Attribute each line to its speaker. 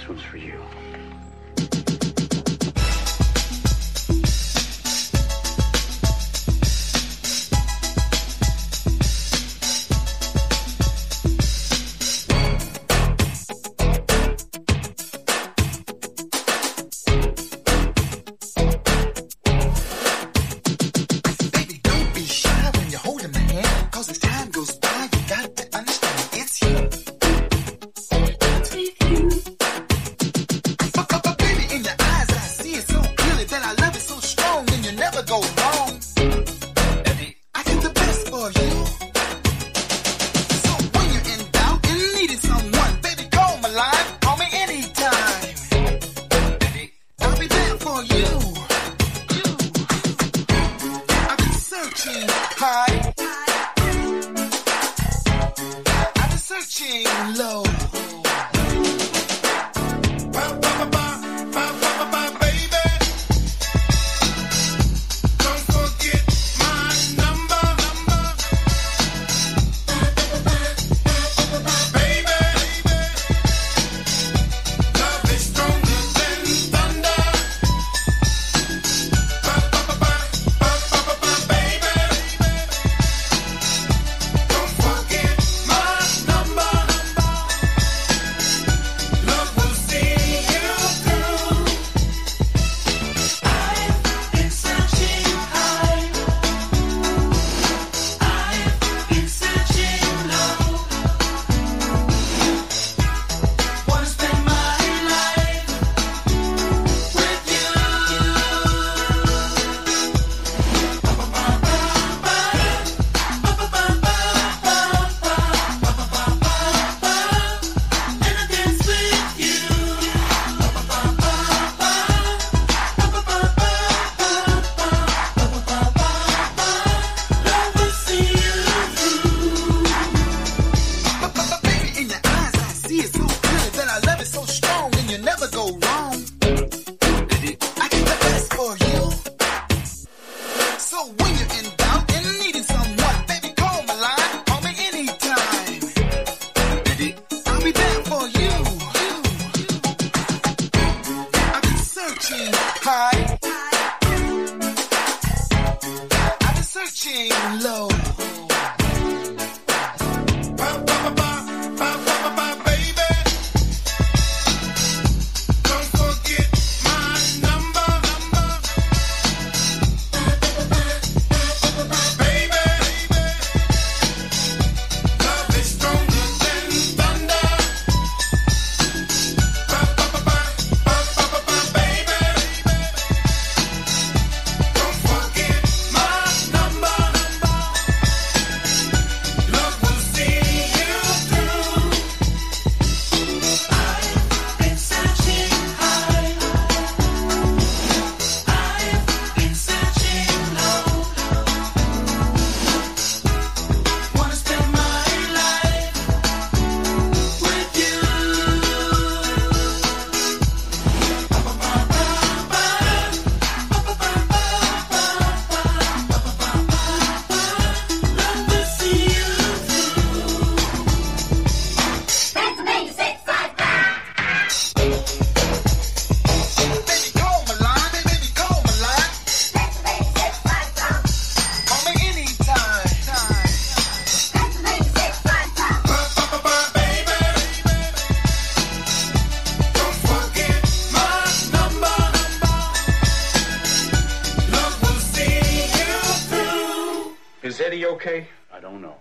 Speaker 1: This one's for you.
Speaker 2: love so strong and you never go wrong. Eddie. I get the best for you. So when you're in doubt and needing someone, baby, call my line. Call me anytime. Eddie. I'll be there for you. You. I've been searching high. I've been searching low. chain
Speaker 1: low. Eddie okay? I don't know.